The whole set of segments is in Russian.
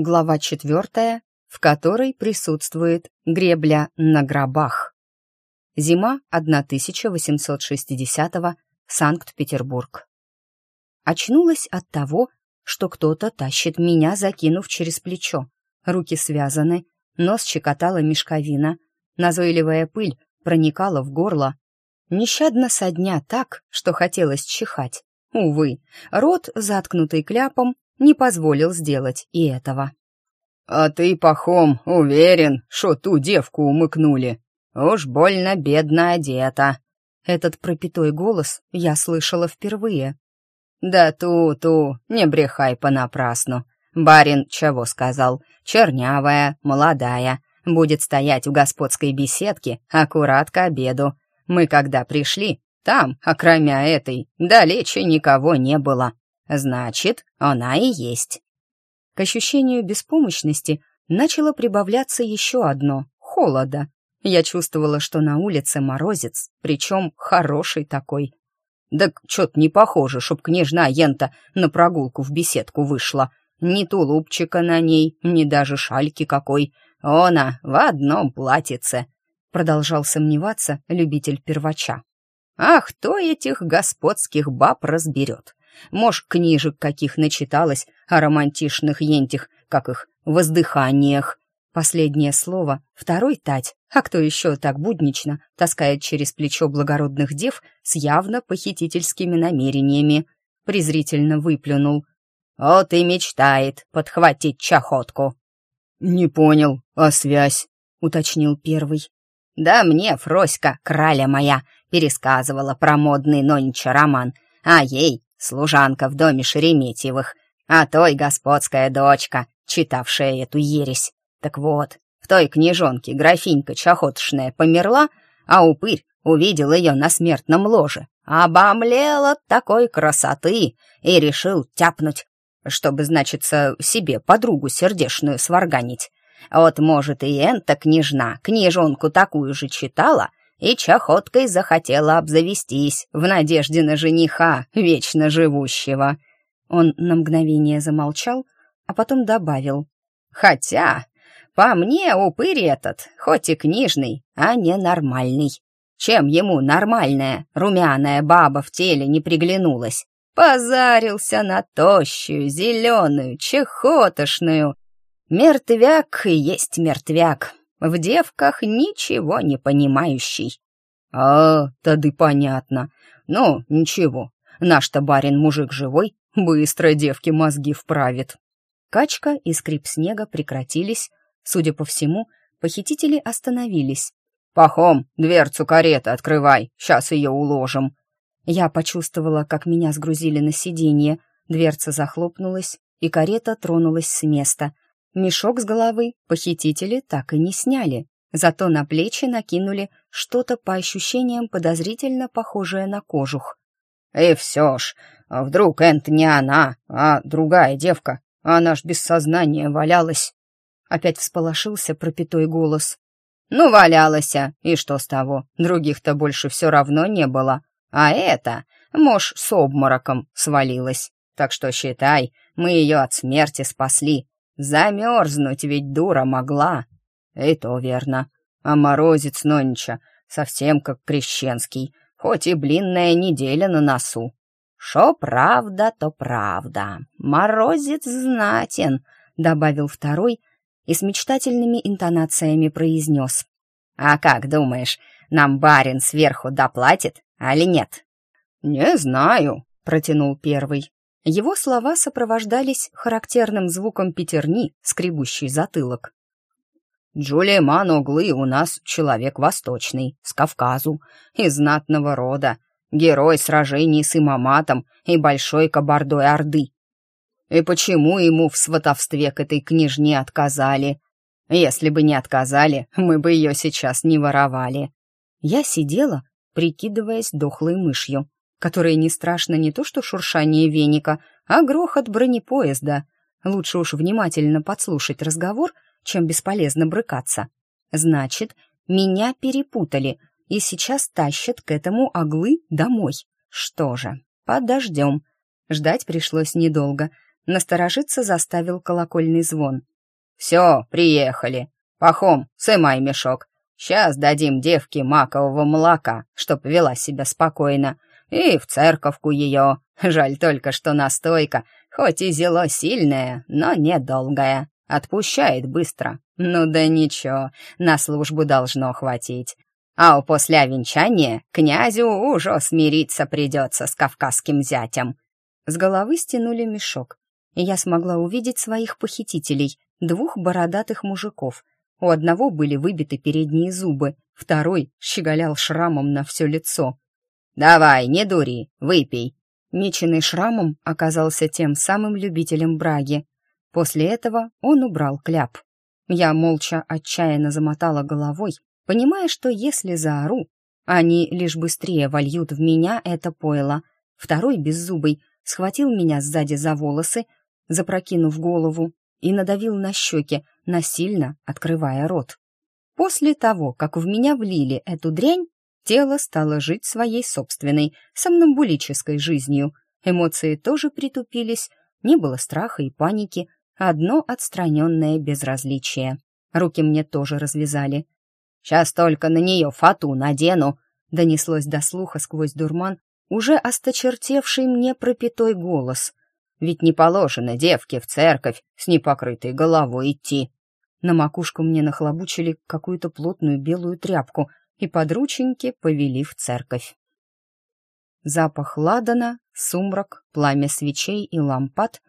Глава четвертая, в которой присутствует гребля на гробах. Зима 1860-го, Санкт-Петербург. Очнулась от того, что кто-то тащит меня, закинув через плечо. Руки связаны, нос щекотала мешковина, назойливая пыль проникала в горло. Нещадно со дня так, что хотелось чихать. Увы, рот, заткнутый кляпом, не позволил сделать и этого. «А ты, Пахом, уверен, что ту девку умыкнули? Уж больно бедно одета!» Этот пропитой голос я слышала впервые. «Да ту-ту, не брехай понапрасну. Барин чего сказал? Чернявая, молодая, будет стоять у господской беседки аккурат к обеду. Мы когда пришли, там, окромя этой, далече никого не было. Значит, она и есть. К ощущению беспомощности начало прибавляться еще одно — холода. Я чувствовала, что на улице морозец, причем хороший такой. Да чё-то не похоже, чтоб княжна Янта на прогулку в беседку вышла. Ни тулупчика на ней, ни даже шальки какой. Она в одном платьице. Продолжал сомневаться любитель первача. Ах, кто этих господских баб разберет? Может, книжек каких начиталась о романтичных ентих, как их, воздыханиях. Последнее слово, второй тать, а кто еще так буднично таскает через плечо благородных дев с явно похитительскими намерениями. Презрительно выплюнул. «О, ты мечтает подхватить чахотку!» «Не понял, а связь?» — уточнил первый. «Да мне Фроська, краля моя, пересказывала про модный нонча роман, а ей служанка в доме Шереметьевых, а той господская дочка, читавшая эту ересь. Так вот, в той книжонке графинька чахотшная померла, а упырь увидел ее на смертном ложе, обомлел от такой красоты и решил тяпнуть, чтобы, значится, себе подругу сердешную сварганить. Вот, может, и энта княжна книжонку такую же читала, и чахоткой захотела обзавестись в надежде на жениха, вечно живущего». Он на мгновение замолчал, а потом добавил. «Хотя, по мне упырь этот, хоть и книжный, а не нормальный. Чем ему нормальная, румяная баба в теле не приглянулась? Позарился на тощую, зеленую, чехотошную. Мертвяк и есть мертвяк, в девках ничего не понимающий. А, тады понятно. Ну, ничего, наш-то барин мужик живой, быстро девки мозги вправит. Качка и скрип снега прекратились. Судя по всему, похитители остановились. «Пахом, дверцу кареты открывай, сейчас ее уложим». Я почувствовала, как меня сгрузили на сиденье, дверца захлопнулась, и карета тронулась с места — Мешок с головы похитители так и не сняли, зато на плечи накинули что-то по ощущениям подозрительно похожее на кожух. «Э, «И все ж, вдруг Энт не она, а другая девка, она ж без сознания валялась!» Опять всполошился пропитой голос. «Ну, валялась, а, и что с того? Других-то больше все равно не было. А это, мож с обмороком свалилась. Так что считай, мы ее от смерти спасли. Замерзнуть ведь дура могла. И то верно. А морозец нонча, совсем как крещенский, хоть и блинная неделя на носу. «Шо правда, то правда. Морозец знатен», — добавил второй и с мечтательными интонациями произнес. «А как думаешь, нам барин сверху доплатит, али нет?» «Не знаю», — протянул первый. Его слова сопровождались характерным звуком пятерни, скребущий затылок. «Джулия Маноглы у нас человек восточный, с Кавказу, из знатного рода, герой сражений с имаматом и большой кабардой Орды. И почему ему в сватовстве к этой княжне отказали? Если бы не отказали, мы бы ее сейчас не воровали». Я сидела, прикидываясь дохлой мышью которые не страшно не то что шуршание веника, а грохот бронепоезда. Лучше уж внимательно подслушать разговор, чем бесполезно брыкаться. Значит, меня перепутали и сейчас тащат к этому оглы домой. Что же, подождем. Ждать пришлось недолго. Насторожиться заставил колокольный звон. «Все, приехали. Пахом, сымай мешок. Сейчас дадим девке макового молока, чтоб вела себя спокойно и в церковку ее. Жаль только, что настойка, хоть и зело сильное, но недолгое. Отпущает быстро. Ну да ничего, на службу должно хватить. А у после венчания князю уже смириться придется с кавказским зятем. С головы стянули мешок, я смогла увидеть своих похитителей, двух бородатых мужиков. У одного были выбиты передние зубы, второй щеголял шрамом на все лицо. «Давай, не дури, выпей». Меченый шрамом оказался тем самым любителем браги. После этого он убрал кляп. Я молча отчаянно замотала головой, понимая, что если заору, они лишь быстрее вольют в меня это пойло. Второй беззубый схватил меня сзади за волосы, запрокинув голову, и надавил на щеки, насильно открывая рот. После того, как в меня влили эту дрянь, Тело стало жить своей собственной, сомнамбулической жизнью. Эмоции тоже притупились, не было страха и паники, одно отстраненное безразличие. Руки мне тоже развязали. «Сейчас только на нее фату надену!» донеслось до слуха сквозь дурман, уже осточертевший мне пропитой голос. «Ведь не положено девке в церковь с непокрытой головой идти!» На макушку мне нахлобучили какую-то плотную белую тряпку, и подрученьки повели в церковь. Запах ладана, сумрак, пламя свечей и лампад.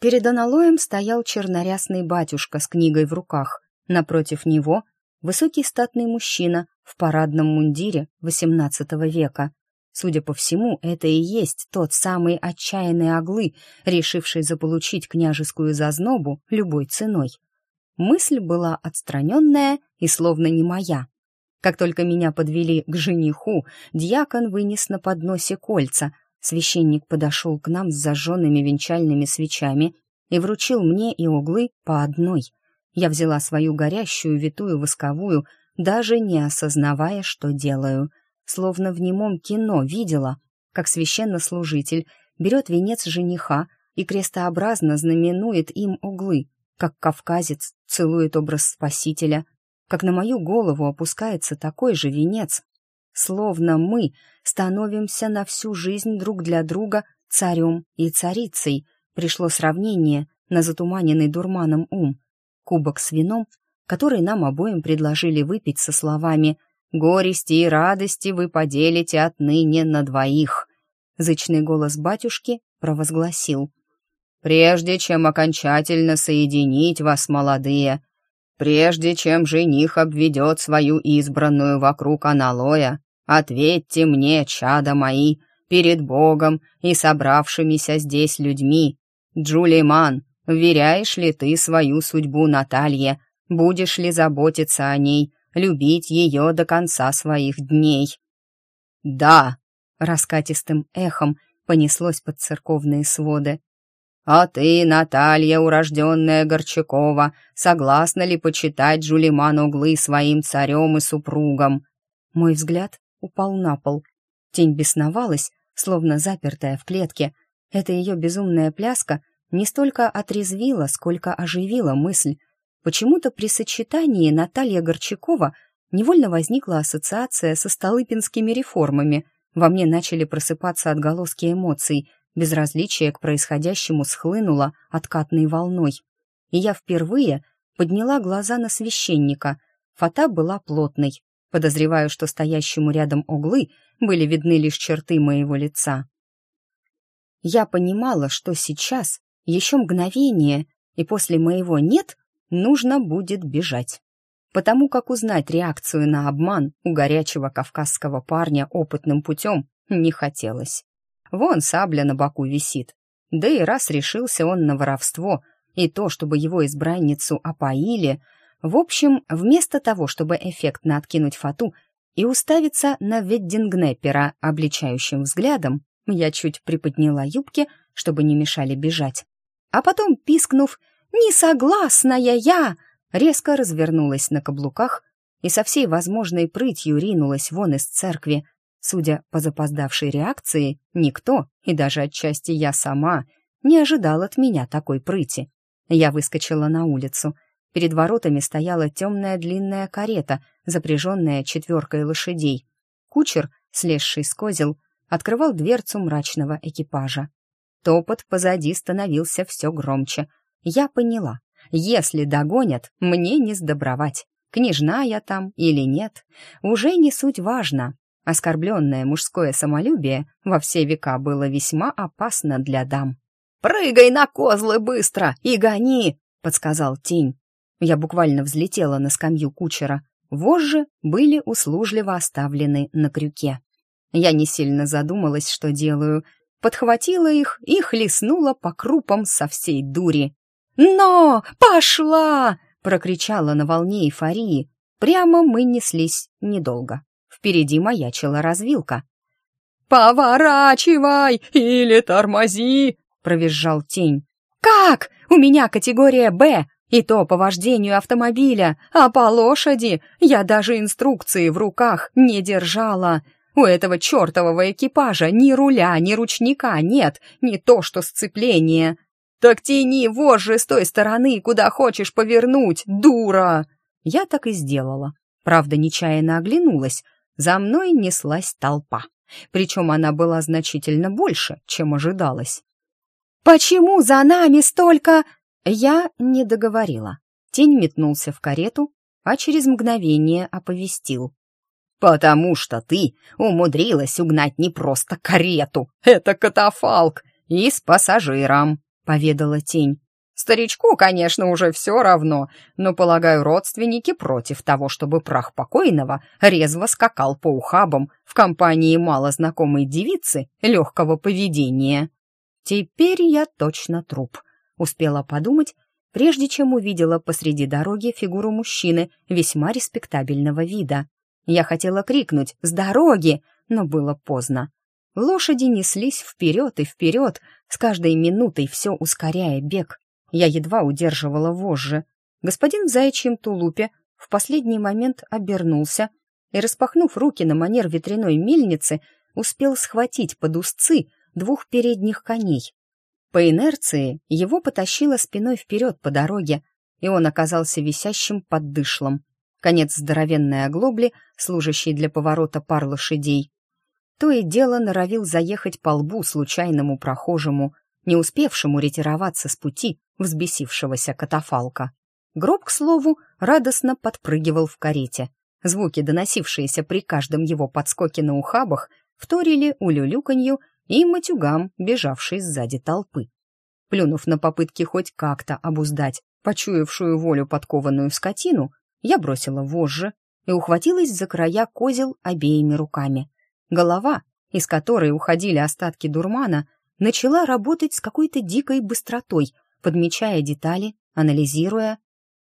Перед аналоем стоял чернорясный батюшка с книгой в руках. Напротив него — высокий статный мужчина в парадном мундире XVIII века. Судя по всему, это и есть тот самый отчаянный оглы, решивший заполучить княжескую зазнобу любой ценой. Мысль была отстраненная и словно не моя — как только меня подвели к жениху, дьякон вынес на подносе кольца. Священник подошел к нам с зажженными венчальными свечами и вручил мне и углы по одной. Я взяла свою горящую, витую, восковую, даже не осознавая, что делаю. Словно в немом кино видела, как священнослужитель берет венец жениха и крестообразно знаменует им углы, как кавказец целует образ спасителя — как на мою голову опускается такой же венец, словно мы становимся на всю жизнь друг для друга царем и царицей. Пришло сравнение на затуманенный дурманом ум. Кубок с вином, который нам обоим предложили выпить со словами «Горести и радости вы поделите отныне на двоих», зычный голос батюшки провозгласил. «Прежде чем окончательно соединить вас, молодые», прежде чем жених обведет свою избранную вокруг аналоя, ответьте мне, чада мои, перед Богом и собравшимися здесь людьми. Джулейман, веряешь ли ты свою судьбу Наталье, будешь ли заботиться о ней, любить ее до конца своих дней?» «Да!» — раскатистым эхом понеслось под церковные своды. «А ты, Наталья, урожденная Горчакова, согласна ли почитать Джулиман углы своим царем и супругом?» Мой взгляд упал на пол. Тень бесновалась, словно запертая в клетке. Эта ее безумная пляска не столько отрезвила, сколько оживила мысль. Почему-то при сочетании Наталья Горчакова невольно возникла ассоциация со Столыпинскими реформами. Во мне начали просыпаться отголоски эмоций — Безразличие к происходящему схлынуло откатной волной. И я впервые подняла глаза на священника. Фата была плотной. Подозреваю, что стоящему рядом углы были видны лишь черты моего лица. Я понимала, что сейчас еще мгновение, и после моего «нет» нужно будет бежать. Потому как узнать реакцию на обман у горячего кавказского парня опытным путем не хотелось. Вон сабля на боку висит. Да и раз решился он на воровство, и то, чтобы его избранницу опоили... В общем, вместо того, чтобы эффектно откинуть фату и уставиться на Веддингнеппера обличающим взглядом, я чуть приподняла юбки, чтобы не мешали бежать. А потом, пискнув несогласная я!», резко развернулась на каблуках и со всей возможной прытью ринулась вон из церкви, Судя по запоздавшей реакции, никто, и даже отчасти я сама, не ожидал от меня такой прыти. Я выскочила на улицу. Перед воротами стояла темная длинная карета, запряженная четверкой лошадей. Кучер, слезший с козел, открывал дверцу мрачного экипажа. Топот позади становился все громче. Я поняла, если догонят, мне не сдобровать. Княжна я там или нет, уже не суть важно. Оскорбленное мужское самолюбие во все века было весьма опасно для дам. «Прыгай на козлы быстро и гони!» — подсказал тень. Я буквально взлетела на скамью кучера. Вожжи были услужливо оставлены на крюке. Я не сильно задумалась, что делаю. Подхватила их и хлестнула по крупам со всей дури. «Но! Пошла!» — прокричала на волне эйфории. Прямо мы неслись недолго. Впереди маячила развилка. «Поворачивай или тормози!» — провизжал тень. «Как? У меня категория «Б», и то по вождению автомобиля, а по лошади я даже инструкции в руках не держала. У этого чертового экипажа ни руля, ни ручника нет, не то что сцепление. Так тяни вожжи с той стороны, куда хочешь повернуть, дура!» Я так и сделала. Правда, нечаянно оглянулась, за мной неслась толпа. Причем она была значительно больше, чем ожидалось. «Почему за нами столько...» Я не договорила. Тень метнулся в карету, а через мгновение оповестил. «Потому что ты умудрилась угнать не просто карету, это катафалк, и с пассажиром», — поведала тень. Старичку, конечно, уже все равно, но, полагаю, родственники против того, чтобы прах покойного резво скакал по ухабам в компании малознакомой девицы легкого поведения. «Теперь я точно труп», — успела подумать, прежде чем увидела посреди дороги фигуру мужчины весьма респектабельного вида. Я хотела крикнуть «С дороги!», но было поздно. Лошади неслись вперед и вперед, с каждой минутой все ускоряя бег. Я едва удерживала вожжи. Господин в заячьем тулупе в последний момент обернулся и, распахнув руки на манер ветряной мельницы, успел схватить под узцы двух передних коней. По инерции его потащило спиной вперед по дороге, и он оказался висящим под дышлом. Конец здоровенной оглобли, служащей для поворота пар лошадей. То и дело норовил заехать по лбу случайному прохожему — не успевшему ретироваться с пути взбесившегося катафалка. Гроб, к слову, радостно подпрыгивал в карете. Звуки, доносившиеся при каждом его подскоке на ухабах, вторили улюлюканью и матюгам, бежавшей сзади толпы. Плюнув на попытки хоть как-то обуздать почуявшую волю подкованную скотину, я бросила вожжи и ухватилась за края козел обеими руками. Голова, из которой уходили остатки дурмана, начала работать с какой-то дикой быстротой, подмечая детали, анализируя.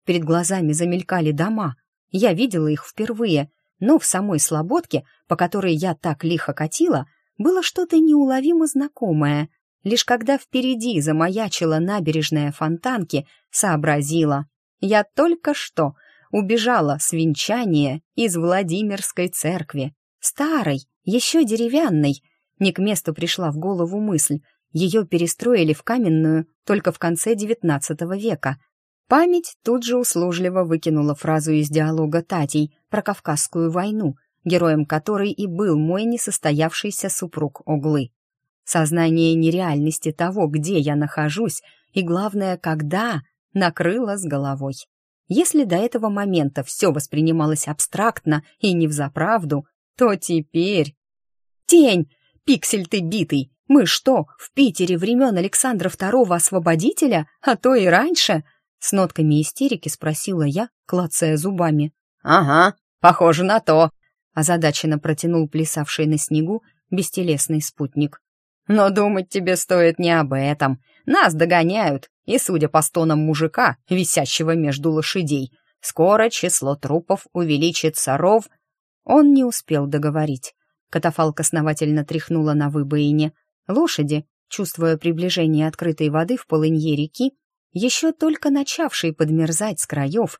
Перед глазами замелькали дома. Я видела их впервые, но в самой слободке, по которой я так лихо катила, было что-то неуловимо знакомое. Лишь когда впереди замаячила набережная Фонтанки, сообразила. Я только что убежала с венчания из Владимирской церкви, старой, еще деревянной, не к месту пришла в голову мысль. Ее перестроили в каменную только в конце XIX века. Память тут же услужливо выкинула фразу из диалога Татей про Кавказскую войну, героем которой и был мой несостоявшийся супруг Оглы. Сознание нереальности того, где я нахожусь, и, главное, когда, накрыло с головой. Если до этого момента все воспринималось абстрактно и не взаправду, то теперь... «Тень!» Пиксель ты битый! Мы что, в Питере времен Александра II Освободителя, а то и раньше?» С нотками истерики спросила я, клацая зубами. «Ага, похоже на то», — озадаченно протянул плясавший на снегу бестелесный спутник. «Но думать тебе стоит не об этом. Нас догоняют, и, судя по стонам мужика, висящего между лошадей, скоро число трупов увеличится ров...» Он не успел договорить. Катафалка основательно тряхнула на выбоине. Лошади, чувствуя приближение открытой воды в полынье реки, еще только начавшие подмерзать с краев,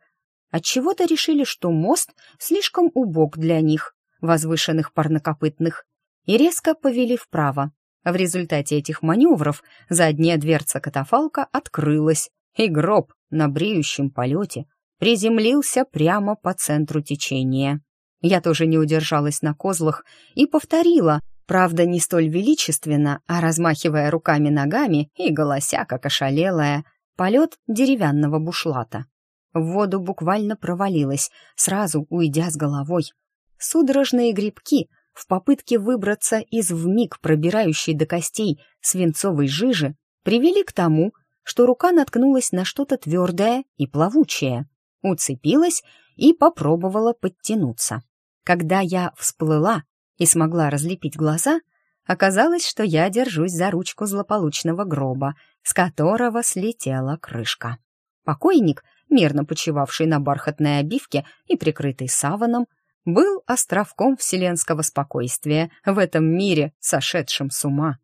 отчего-то решили, что мост слишком убог для них, возвышенных парнокопытных, и резко повели вправо. В результате этих маневров задняя дверца катафалка открылась, и гроб на бреющем полете приземлился прямо по центру течения. Я тоже не удержалась на козлах и повторила, правда, не столь величественно, а размахивая руками-ногами и голося, как ошалелая, полет деревянного бушлата. В воду буквально провалилась, сразу уйдя с головой. Судорожные грибки в попытке выбраться из вмиг пробирающей до костей свинцовой жижи привели к тому, что рука наткнулась на что-то твердое и плавучее, уцепилась и попробовала подтянуться. Когда я всплыла и смогла разлепить глаза, оказалось, что я держусь за ручку злополучного гроба, с которого слетела крышка. Покойник, мирно почивавший на бархатной обивке и прикрытый саваном, был островком вселенского спокойствия в этом мире, сошедшем с ума.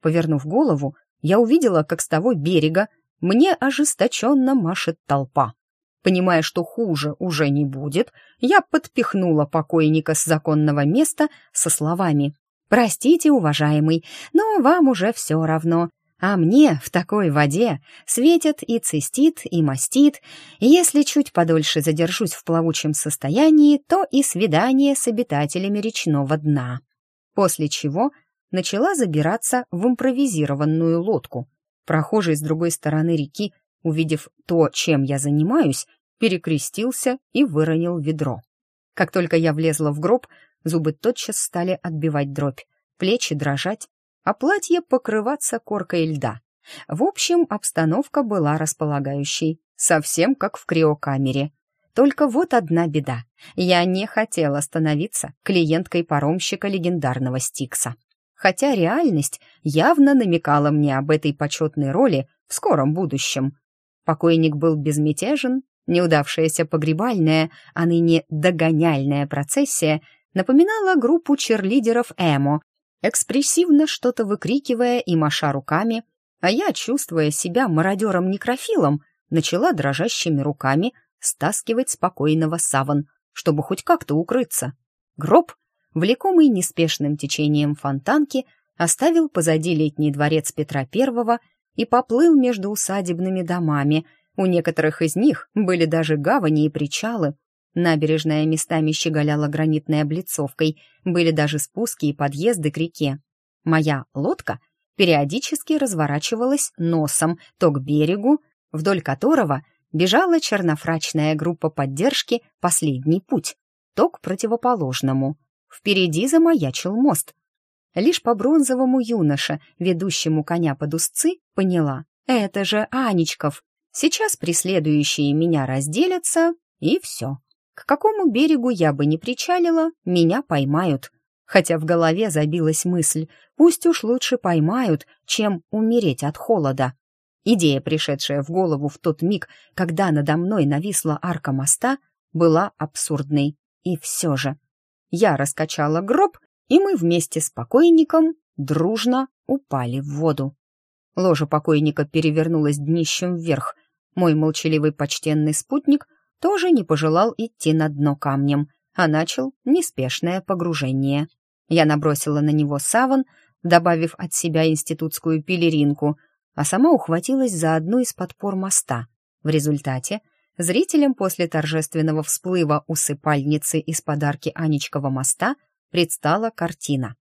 Повернув голову, я увидела, как с того берега мне ожесточенно машет толпа. Понимая, что хуже уже не будет, я подпихнула покойника с законного места со словами «Простите, уважаемый, но вам уже все равно, а мне в такой воде светит и цистит, и мастит. Если чуть подольше задержусь в плавучем состоянии, то и свидание с обитателями речного дна. После чего начала забираться в импровизированную лодку. Прохожий с другой стороны реки увидев то, чем я занимаюсь, перекрестился и выронил ведро. Как только я влезла в гроб, зубы тотчас стали отбивать дробь, плечи дрожать, а платье покрываться коркой льда. В общем, обстановка была располагающей, совсем как в криокамере. Только вот одна беда. Я не хотела становиться клиенткой паромщика легендарного Стикса. Хотя реальность явно намекала мне об этой почетной роли в скором будущем. Покойник был безмятежен, неудавшаяся погребальная, а ныне догоняльная процессия напоминала группу черлидеров Эмо, экспрессивно что-то выкрикивая и маша руками, а я, чувствуя себя мародером-некрофилом, начала дрожащими руками стаскивать спокойного саван, чтобы хоть как-то укрыться. Гроб, влекомый неспешным течением фонтанки, оставил позади летний дворец Петра Первого и поплыл между усадебными домами. У некоторых из них были даже гавани и причалы. Набережная местами щеголяла гранитной облицовкой, были даже спуски и подъезды к реке. Моя лодка периодически разворачивалась носом то к берегу, вдоль которого бежала чернофрачная группа поддержки «Последний путь», то к противоположному. Впереди замаячил мост, Лишь по бронзовому юноше, ведущему коня под узцы, поняла. Это же Анечков. Сейчас преследующие меня разделятся, и все. К какому берегу я бы не причалила, меня поймают. Хотя в голове забилась мысль, пусть уж лучше поймают, чем умереть от холода. Идея, пришедшая в голову в тот миг, когда надо мной нависла арка моста, была абсурдной. И все же. Я раскачала гроб и мы вместе с покойником дружно упали в воду. Ложа покойника перевернулась днищем вверх. Мой молчаливый почтенный спутник тоже не пожелал идти на дно камнем, а начал неспешное погружение. Я набросила на него саван, добавив от себя институтскую пелеринку, а сама ухватилась за одну из подпор моста. В результате зрителям после торжественного всплыва усыпальницы из подарки Анечкова моста — предстала картина.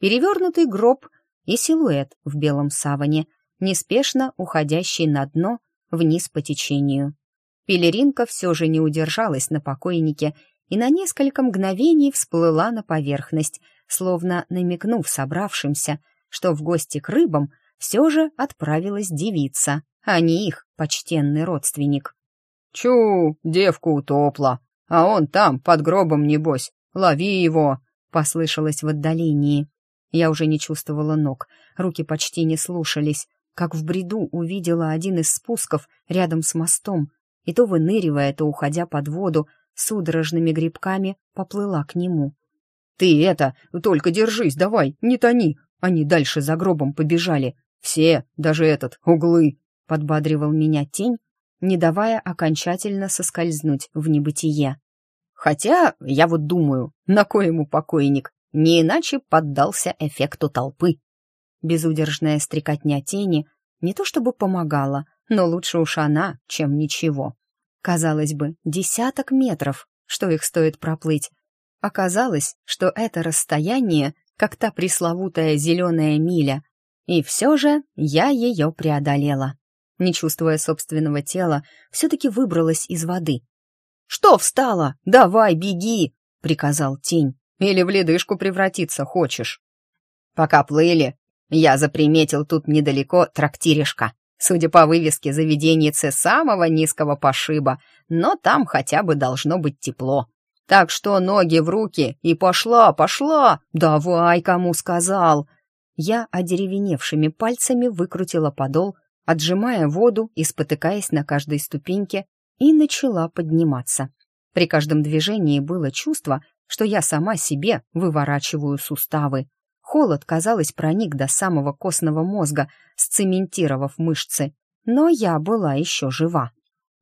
Перевернутый гроб и силуэт в белом саване, неспешно уходящий на дно вниз по течению. Пелеринка все же не удержалась на покойнике и на несколько мгновений всплыла на поверхность, словно намекнув собравшимся, что в гости к рыбам все же отправилась девица, а не их почтенный родственник. «Чу, девку утопла, а он там, под гробом, небось, лови его!» послышалось в отдалении. Я уже не чувствовала ног, руки почти не слушались, как в бреду увидела один из спусков рядом с мостом, и то выныривая, то уходя под воду, судорожными грибками поплыла к нему. «Ты это, только держись, давай, не тони!» Они дальше за гробом побежали. «Все, даже этот, углы!» — подбадривал меня тень, не давая окончательно соскользнуть в небытие. Хотя, я вот думаю, на кой ему покойник, не иначе поддался эффекту толпы. Безудержная стрекотня тени не то чтобы помогала, но лучше уж она, чем ничего. Казалось бы, десяток метров, что их стоит проплыть. Оказалось, что это расстояние, как та пресловутая зеленая миля, и все же я ее преодолела. Не чувствуя собственного тела, все-таки выбралась из воды «Что встала? Давай, беги!» — приказал тень. «Или в ледышку превратиться хочешь?» Пока плыли, я заприметил тут недалеко трактиришка. Судя по вывеске, заведенницы самого низкого пошиба, но там хотя бы должно быть тепло. Так что ноги в руки и пошла, пошла, давай, кому сказал. Я одеревеневшими пальцами выкрутила подол, отжимая воду и спотыкаясь на каждой ступеньке, и начала подниматься. При каждом движении было чувство, что я сама себе выворачиваю суставы. Холод, казалось, проник до самого костного мозга, сцементировав мышцы. Но я была еще жива.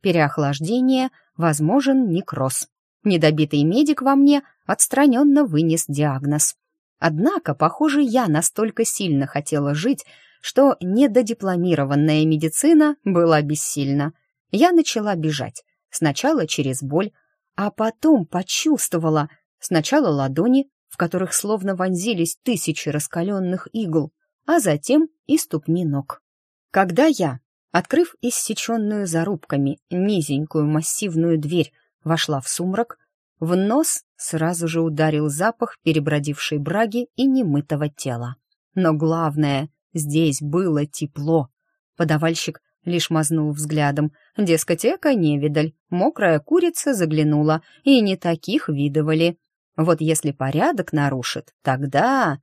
Переохлаждение, возможен некроз. Недобитый медик во мне отстраненно вынес диагноз. Однако, похоже, я настолько сильно хотела жить, что недодипломированная медицина была бессильна — я начала бежать. Сначала через боль, а потом почувствовала сначала ладони, в которых словно вонзились тысячи раскаленных игл, а затем и ступни ног. Когда я, открыв иссеченную зарубками низенькую массивную дверь, вошла в сумрак, в нос сразу же ударил запах перебродившей браги и немытого тела. Но главное, здесь было тепло. Подавальщик лишь мазнул взглядом. Дескать, эко невидаль, мокрая курица заглянула, и не таких видывали. Вот если порядок нарушит, тогда...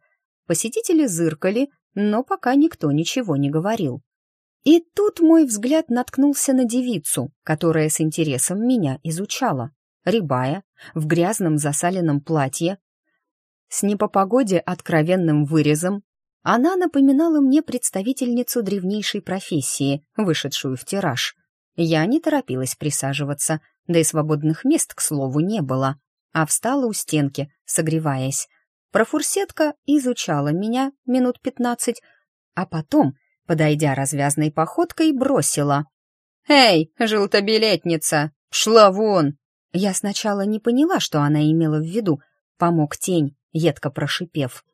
Посетители зыркали, но пока никто ничего не говорил. И тут мой взгляд наткнулся на девицу, которая с интересом меня изучала. Рябая, в грязном засаленном платье, с непопогоде откровенным вырезом она напоминала мне представительницу древнейшей профессии, вышедшую в тираж. Я не торопилась присаживаться, да и свободных мест, к слову, не было, а встала у стенки, согреваясь. Профурсетка изучала меня минут пятнадцать, а потом, подойдя развязной походкой, бросила. «Эй, желтобилетница, шла вон!» Я сначала не поняла, что она имела в виду, помог тень, едко прошипев.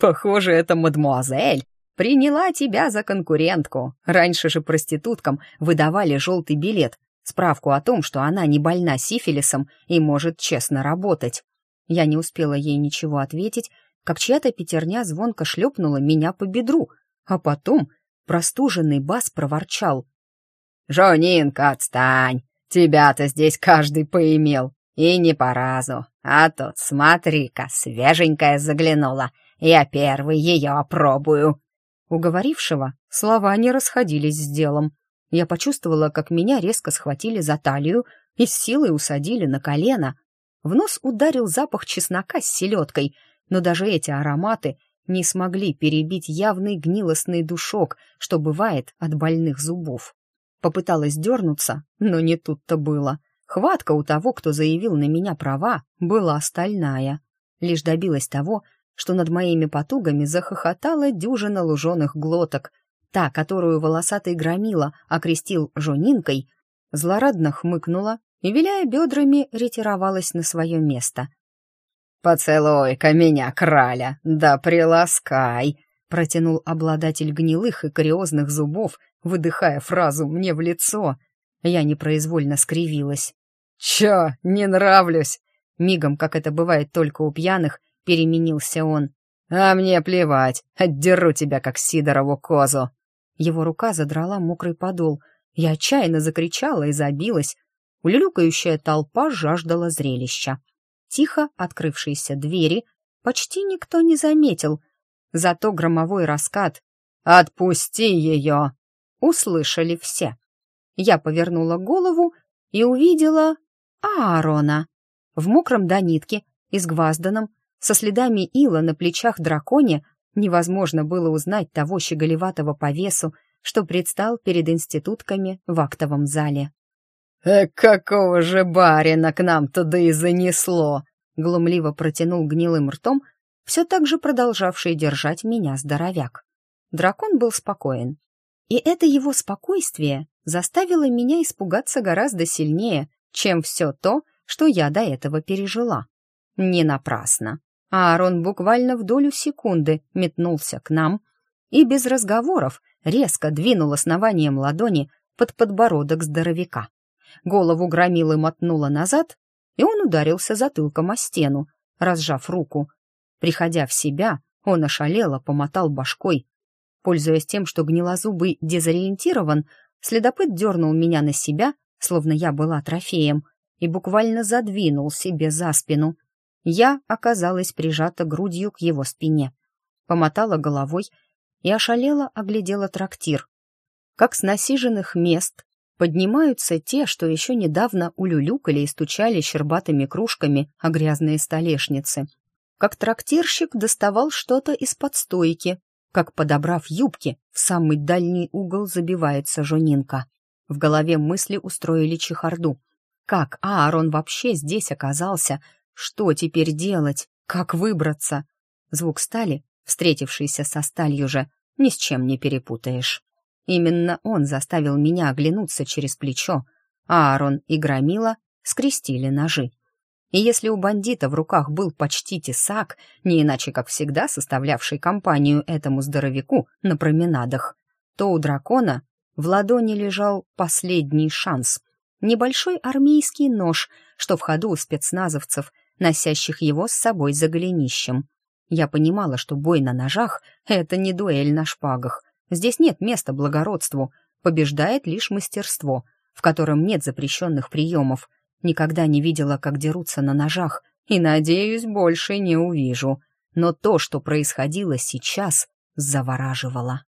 Похоже, эта мадмуазель приняла тебя за конкурентку. Раньше же проституткам выдавали желтый билет, справку о том, что она не больна сифилисом и может честно работать. Я не успела ей ничего ответить, как чья-то пятерня звонко шлепнула меня по бедру, а потом простуженный бас проворчал. «Жонинка, отстань! Тебя-то здесь каждый поимел, и не по разу. А тут, смотри-ка, свеженькая заглянула, я первый ее опробую». Уговорившего слова не расходились с делом. Я почувствовала, как меня резко схватили за талию и с силой усадили на колено. В нос ударил запах чеснока с селедкой, но даже эти ароматы не смогли перебить явный гнилостный душок, что бывает от больных зубов. Попыталась дернуться, но не тут-то было. Хватка у того, кто заявил на меня права, была остальная. Лишь добилась того, что над моими потугами захохотала дюжина луженых глоток. Та, которую волосатый громила окрестил жонинкой, злорадно хмыкнула и, виляя бедрами, ретировалась на свое место. «Поцелуй-ка меня, краля, да приласкай!» протянул обладатель гнилых и кариозных зубов, выдыхая фразу мне в лицо. Я непроизвольно скривилась. «Чё, не нравлюсь?» Мигом, как это бывает только у пьяных, — переменился он. «А мне плевать, отдеру тебя, как Сидорову козу!» Его рука задрала мокрый подол. Я отчаянно закричала и забилась. Улюлюкающая толпа жаждала зрелища. Тихо открывшиеся двери почти никто не заметил. Зато громовой раскат «Отпусти ее!» услышали все. Я повернула голову и увидела Аарона в мокром до нитки, изгвазданном, со следами ила на плечах драконе невозможно было узнать того щеголеватого по весу, что предстал перед институтками в актовом зале. «Э, какого же барина к нам туда и занесло!» — глумливо протянул гнилым ртом, все так же продолжавший держать меня здоровяк. Дракон был спокоен. И это его спокойствие заставило меня испугаться гораздо сильнее, чем все то, что я до этого пережила. Не напрасно. А Аарон буквально в долю секунды метнулся к нам и без разговоров резко двинул основанием ладони под подбородок здоровяка. Голову громилы мотнуло назад, и он ударился затылком о стену, разжав руку. Приходя в себя, он ошалело помотал башкой. Пользуясь тем, что гнилозубый дезориентирован, следопыт дернул меня на себя, словно я была трофеем, и буквально задвинул себе за спину — я оказалась прижата грудью к его спине, помотала головой и ошалела оглядела трактир. Как с насиженных мест поднимаются те, что еще недавно улюлюкали и стучали щербатыми кружками о грязные столешницы. Как трактирщик доставал что-то из-под стойки, как, подобрав юбки, в самый дальний угол забивается жунинка. В голове мысли устроили чехарду. Как Аарон вообще здесь оказался — что теперь делать? Как выбраться? Звук стали, встретившийся со сталью же, ни с чем не перепутаешь. Именно он заставил меня оглянуться через плечо, а Аарон и Громила скрестили ножи. И если у бандита в руках был почти тесак, не иначе, как всегда, составлявший компанию этому здоровяку на променадах, то у дракона в ладони лежал последний шанс. Небольшой армейский нож, что в ходу у спецназовцев носящих его с собой за голенищем. Я понимала, что бой на ножах — это не дуэль на шпагах. Здесь нет места благородству, побеждает лишь мастерство, в котором нет запрещенных приемов. Никогда не видела, как дерутся на ножах, и, надеюсь, больше не увижу. Но то, что происходило сейчас, завораживало.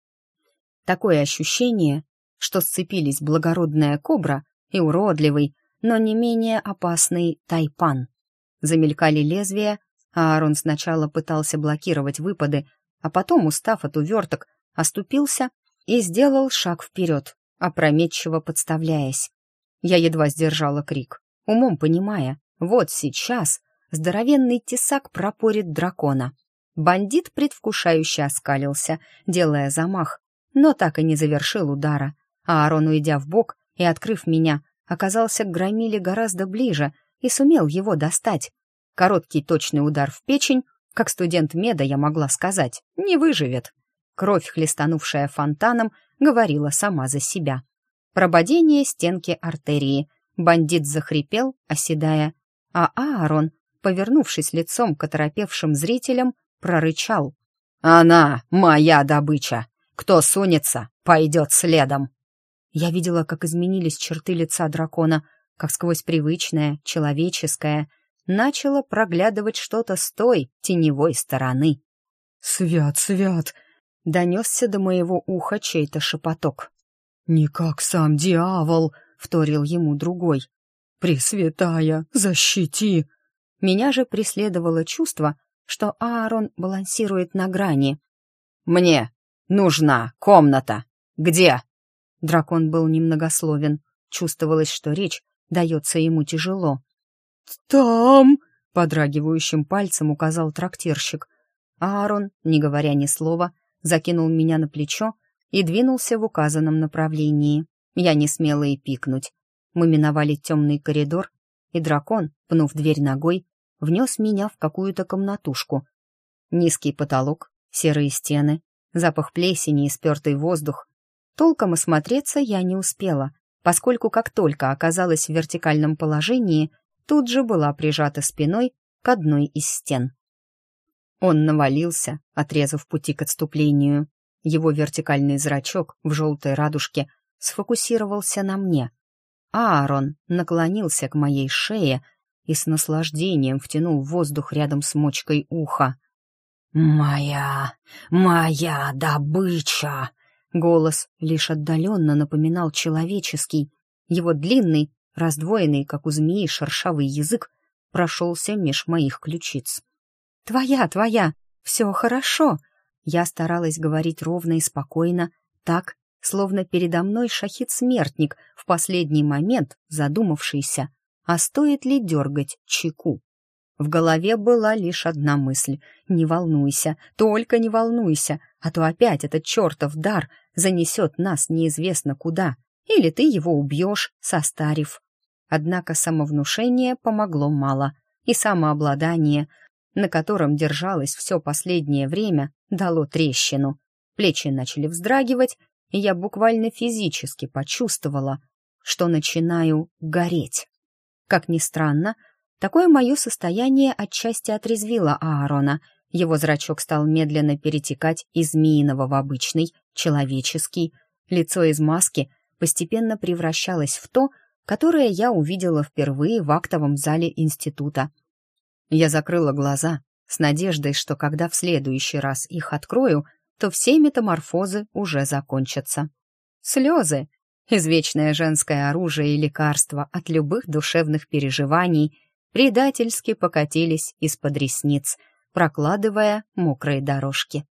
Такое ощущение, что сцепились благородная кобра и уродливый, но не менее опасный тайпан. Замелькали лезвия, а Аарон сначала пытался блокировать выпады, а потом, устав от уверток, оступился и сделал шаг вперед, опрометчиво подставляясь. Я едва сдержала крик, умом понимая, вот сейчас здоровенный тесак пропорит дракона. Бандит предвкушающе оскалился, делая замах, но так и не завершил удара. А Аарон, уйдя в бок и открыв меня, оказался к громиле гораздо ближе, и сумел его достать. Короткий точный удар в печень, как студент меда я могла сказать, не выживет. Кровь, хлестанувшая фонтаном, говорила сама за себя. Прободение стенки артерии. Бандит захрипел, оседая. А Аарон, повернувшись лицом к оторопевшим зрителям, прорычал. «Она моя добыча! Кто сунется, пойдет следом!» Я видела, как изменились черты лица дракона — как сквозь привычное, человеческое, начало проглядывать что-то с той теневой стороны. «Свят, свят!» — донесся до моего уха чей-то шепоток. Никак сам дьявол!» — вторил ему другой. «Пресвятая, защити!» Меня же преследовало чувство, что Аарон балансирует на грани. «Мне нужна комната! Где?» Дракон был немногословен. Чувствовалось, что речь Дается ему тяжело. «Там!» — подрагивающим пальцем указал трактирщик. Аарон, не говоря ни слова, закинул меня на плечо и двинулся в указанном направлении. Я не смела и пикнуть. Мы миновали темный коридор, и дракон, пнув дверь ногой, внес меня в какую-то комнатушку. Низкий потолок, серые стены, запах плесени и спертый воздух. Толком осмотреться я не успела поскольку как только оказалась в вертикальном положении, тут же была прижата спиной к одной из стен. Он навалился, отрезав пути к отступлению. Его вертикальный зрачок в желтой радужке сфокусировался на мне. Аарон наклонился к моей шее и с наслаждением втянул воздух рядом с мочкой уха. «Моя, моя добыча!» Голос лишь отдаленно напоминал человеческий. Его длинный, раздвоенный, как у змеи, шершавый язык прошелся меж моих ключиц. «Твоя, твоя! Все хорошо!» Я старалась говорить ровно и спокойно, так, словно передо мной шахид-смертник, в последний момент задумавшийся, а стоит ли дергать чеку. В голове была лишь одна мысль — не волнуйся, только не волнуйся, а то опять этот чёртов дар занесёт нас неизвестно куда, или ты его убьешь, состарив. Однако самовнушение помогло мало, и самообладание, на котором держалось всё последнее время, дало трещину. Плечи начали вздрагивать, и я буквально физически почувствовала, что начинаю гореть. Как ни странно, — Такое мое состояние отчасти отрезвило Аарона. Его зрачок стал медленно перетекать из змеиного в обычный, человеческий. Лицо из маски постепенно превращалось в то, которое я увидела впервые в актовом зале института. Я закрыла глаза с надеждой, что когда в следующий раз их открою, то все метаморфозы уже закончатся. Слезы — извечное женское оружие и лекарство от любых душевных переживаний — предательски покатились из-под ресниц, прокладывая мокрые дорожки.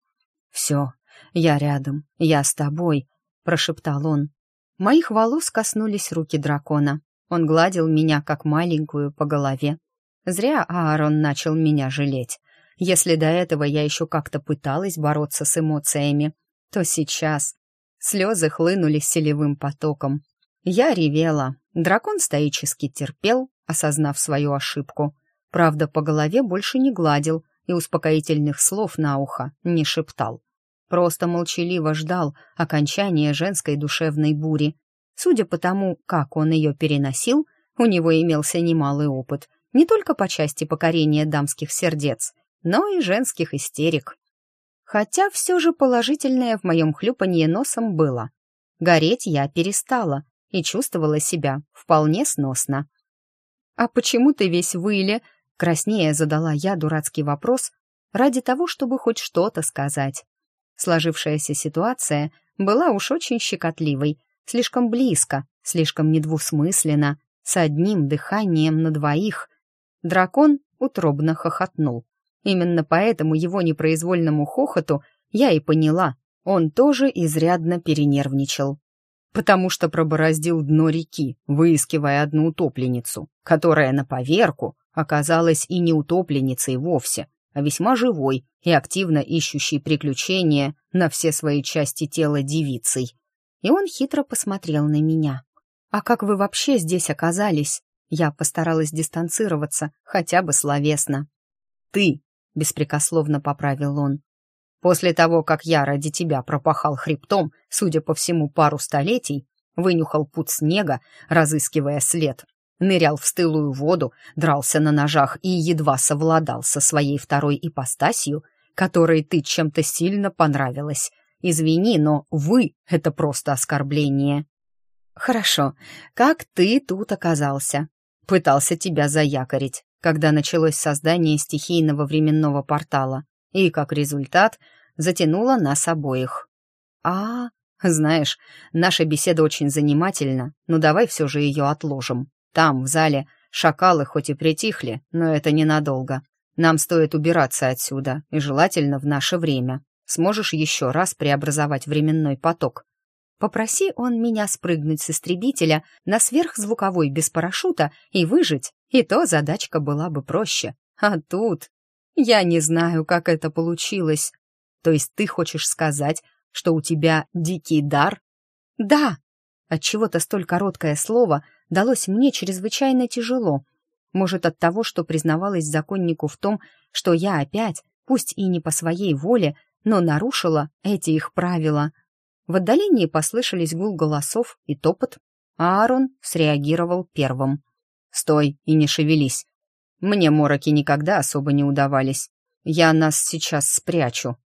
«Все, я рядом, я с тобой», — прошептал он. Моих волос коснулись руки дракона. Он гладил меня, как маленькую, по голове. Зря Аарон начал меня жалеть. Если до этого я еще как-то пыталась бороться с эмоциями, то сейчас слезы хлынули селевым потоком. Я ревела, дракон стоически терпел, осознав свою ошибку. Правда, по голове больше не гладил и успокоительных слов на ухо не шептал. Просто молчаливо ждал окончания женской душевной бури. Судя по тому, как он ее переносил, у него имелся немалый опыт не только по части покорения дамских сердец, но и женских истерик. Хотя все же положительное в моем хлюпанье носом было. Гореть я перестала и чувствовала себя вполне сносно. «А почему ты весь выли?» — краснее задала я дурацкий вопрос ради того, чтобы хоть что-то сказать. Сложившаяся ситуация была уж очень щекотливой, слишком близко, слишком недвусмысленно, с одним дыханием на двоих. Дракон утробно хохотнул. Именно поэтому его непроизвольному хохоту я и поняла, он тоже изрядно перенервничал потому что пробороздил дно реки, выискивая одну утопленницу, которая на поверку оказалась и не утопленницей вовсе, а весьма живой и активно ищущей приключения на все свои части тела девицей. И он хитро посмотрел на меня. «А как вы вообще здесь оказались?» Я постаралась дистанцироваться, хотя бы словесно. «Ты!» — беспрекословно поправил он. После того, как я ради тебя пропахал хребтом, судя по всему, пару столетий, вынюхал путь снега, разыскивая след, нырял в стылую воду, дрался на ножах и едва совладал со своей второй ипостасью, которой ты чем-то сильно понравилась. Извини, но «вы» — это просто оскорбление. Хорошо, как ты тут оказался? Пытался тебя заякорить, когда началось создание стихийного временного портала. И, как результат, затянула нас обоих. «А, знаешь, наша беседа очень занимательна, но давай все же ее отложим. Там, в зале, шакалы хоть и притихли, но это ненадолго. Нам стоит убираться отсюда, и желательно в наше время. Сможешь еще раз преобразовать временной поток?» Попроси он меня спрыгнуть с истребителя на сверхзвуковой без парашюта и выжить, и то задачка была бы проще. А тут... Я не знаю, как это получилось. То есть ты хочешь сказать, что у тебя дикий дар? Да. От чего-то столь короткое слово далось мне чрезвычайно тяжело. Может, от того, что признавалась законнику в том, что я опять, пусть и не по своей воле, но нарушила эти их правила. В отдалении послышались гул голосов и топот, а Аарон среагировал первым. «Стой и не шевелись. Мне мороки никогда особо не удавались. Я нас сейчас спрячу».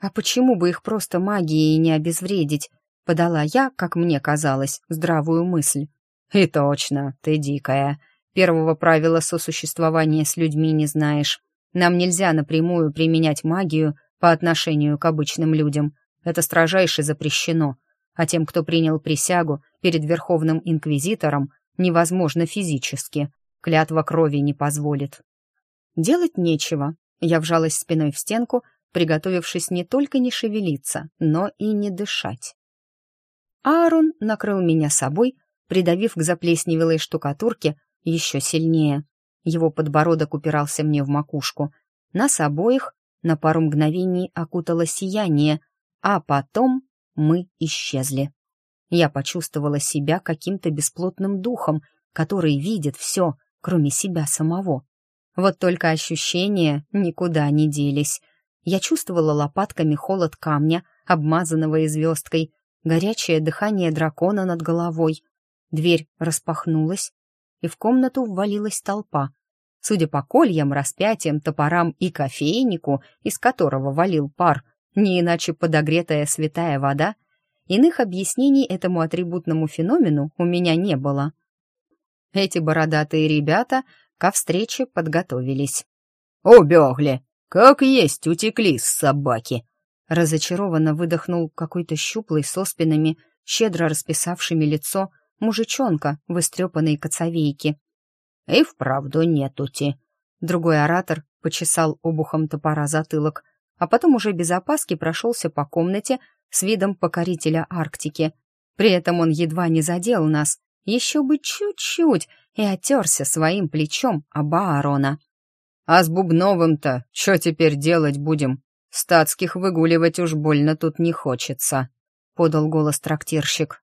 «А почему бы их просто магией не обезвредить?» — подала я, как мне казалось, здравую мысль. «И точно, ты дикая. Первого правила сосуществования с людьми не знаешь. Нам нельзя напрямую применять магию по отношению к обычным людям. Это строжайше запрещено. А тем, кто принял присягу перед Верховным Инквизитором, невозможно физически. Клятва крови не позволит». Делать нечего. Я вжалась спиной в стенку, приготовившись не только не шевелиться, но и не дышать. Аарон накрыл меня собой, придавив к заплесневелой штукатурке еще сильнее. Его подбородок упирался мне в макушку. Нас обоих на пару мгновений окутало сияние, а потом мы исчезли. Я почувствовала себя каким-то бесплотным духом, который видит все, кроме себя самого. Вот только ощущения никуда не делись — я чувствовала лопатками холод камня, обмазанного и звездкой, горячее дыхание дракона над головой. Дверь распахнулась, и в комнату ввалилась толпа. Судя по кольям, распятиям, топорам и кофейнику, из которого валил пар, не иначе подогретая святая вода, иных объяснений этому атрибутному феномену у меня не было. Эти бородатые ребята ко встрече подготовились. «Убегли!» «Как есть, утекли собаки!» Разочарованно выдохнул какой-то щуплый со спинами, щедро расписавшими лицо, мужичонка в истрепанной коцовейке. «И вправду нетути!» Другой оратор почесал обухом топора затылок, а потом уже без опаски прошелся по комнате с видом покорителя Арктики. При этом он едва не задел нас, еще бы чуть-чуть, и оттерся своим плечом об Аарона. А с Бубновым-то что теперь делать будем? Статских выгуливать уж больно тут не хочется», — подал голос трактирщик.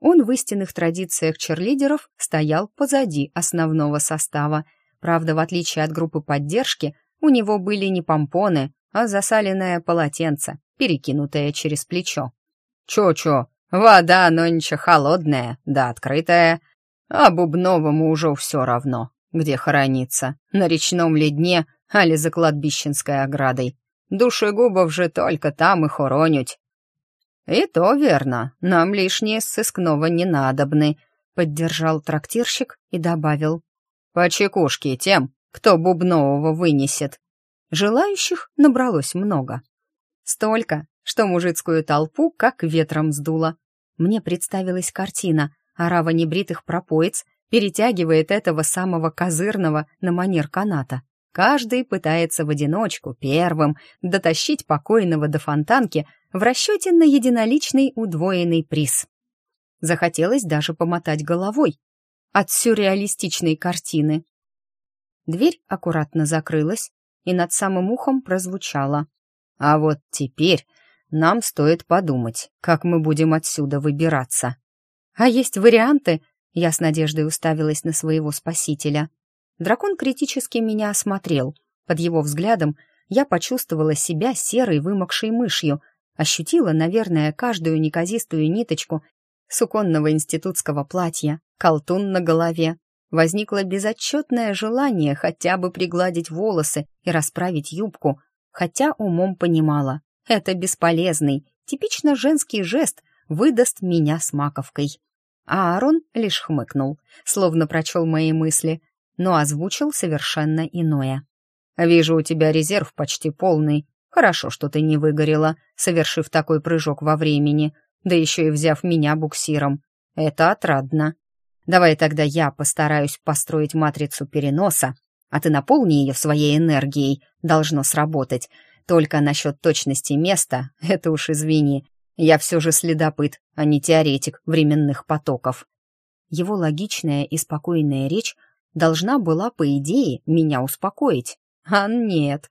Он в истинных традициях черлидеров стоял позади основного состава. Правда, в отличие от группы поддержки, у него были не помпоны, а засаленное полотенце, перекинутое через плечо. «Чо-чо, вода нонче холодная, да открытая, а Бубновому уже все равно. Где хоронится? На речном ледне али за кладбищенской оградой? Душегубов же только там и хоронють. «И то верно, нам лишние сыскного не надобны», — поддержал трактирщик и добавил. «По чекушке тем, кто бубнового вынесет». Желающих набралось много. Столько, что мужицкую толпу как ветром сдуло. Мне представилась картина — орава небритых пропоиц, перетягивает этого самого козырного на манер каната. Каждый пытается в одиночку, первым, дотащить покойного до фонтанки в расчете на единоличный удвоенный приз. Захотелось даже помотать головой от сюрреалистичной картины. Дверь аккуратно закрылась, и над самым ухом прозвучало. «А вот теперь нам стоит подумать, как мы будем отсюда выбираться». «А есть варианты?» Я с надеждой уставилась на своего спасителя. Дракон критически меня осмотрел. Под его взглядом я почувствовала себя серой вымокшей мышью, ощутила, наверное, каждую неказистую ниточку суконного институтского платья, колтун на голове. Возникло безотчетное желание хотя бы пригладить волосы и расправить юбку, хотя умом понимала. Это бесполезный, типично женский жест выдаст меня с маковкой. А Аарон лишь хмыкнул, словно прочел мои мысли, но озвучил совершенно иное. «Вижу, у тебя резерв почти полный. Хорошо, что ты не выгорела, совершив такой прыжок во времени, да еще и взяв меня буксиром. Это отрадно. Давай тогда я постараюсь построить матрицу переноса, а ты наполни ее своей энергией, должно сработать. Только насчет точности места, это уж извини, я все же следопыт, а не теоретик временных потоков. Его логичная и спокойная речь должна была, по идее, меня успокоить. А нет.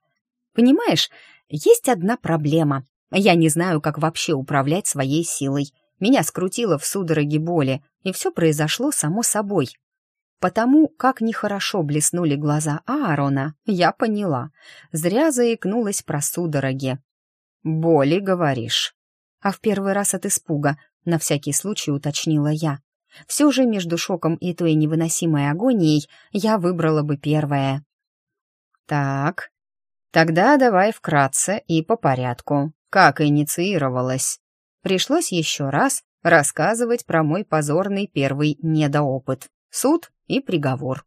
Понимаешь, есть одна проблема. Я не знаю, как вообще управлять своей силой. Меня скрутило в судороге боли, и все произошло само собой. Потому как нехорошо блеснули глаза Аарона, я поняла. Зря заикнулась про судороги. «Боли, говоришь?» а в первый раз от испуга, на всякий случай уточнила я. Все же между шоком и той невыносимой агонией я выбрала бы первое. «Так, тогда давай вкратце и по порядку. Как инициировалось?» Пришлось еще раз рассказывать про мой позорный первый недоопыт, суд и приговор.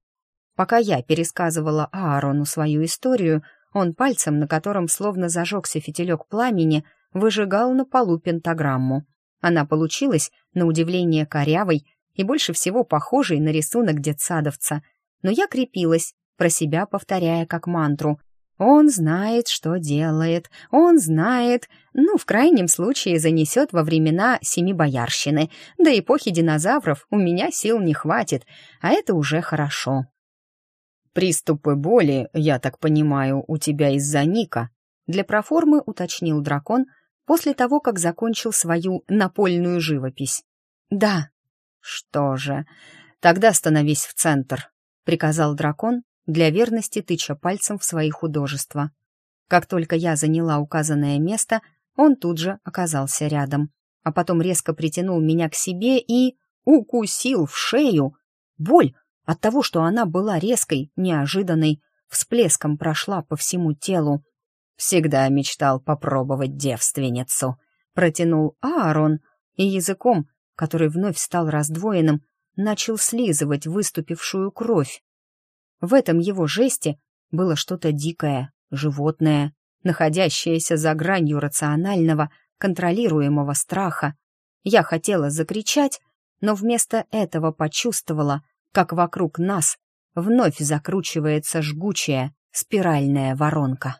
Пока я пересказывала Аарону свою историю, он пальцем, на котором словно зажегся фитилек пламени, выжигал на полу пентаграмму. Она получилась, на удивление, корявой и больше всего похожей на рисунок детсадовца. Но я крепилась, про себя повторяя как мантру. «Он знает, что делает, он знает, ну, в крайнем случае занесет во времена семи боярщины, до эпохи динозавров у меня сил не хватит, а это уже хорошо». «Приступы боли, я так понимаю, у тебя из-за Ника», для проформы уточнил дракон, после того, как закончил свою напольную живопись. «Да». «Что же, тогда становись в центр», — приказал дракон, для верности тыча пальцем в свои художества. Как только я заняла указанное место, он тут же оказался рядом, а потом резко притянул меня к себе и... укусил в шею. Боль от того, что она была резкой, неожиданной, всплеском прошла по всему телу. «Всегда мечтал попробовать девственницу», — протянул Аарон, и языком, который вновь стал раздвоенным, начал слизывать выступившую кровь. В этом его жесте было что-то дикое, животное, находящееся за гранью рационального, контролируемого страха. Я хотела закричать, но вместо этого почувствовала, как вокруг нас вновь закручивается жгучая спиральная воронка.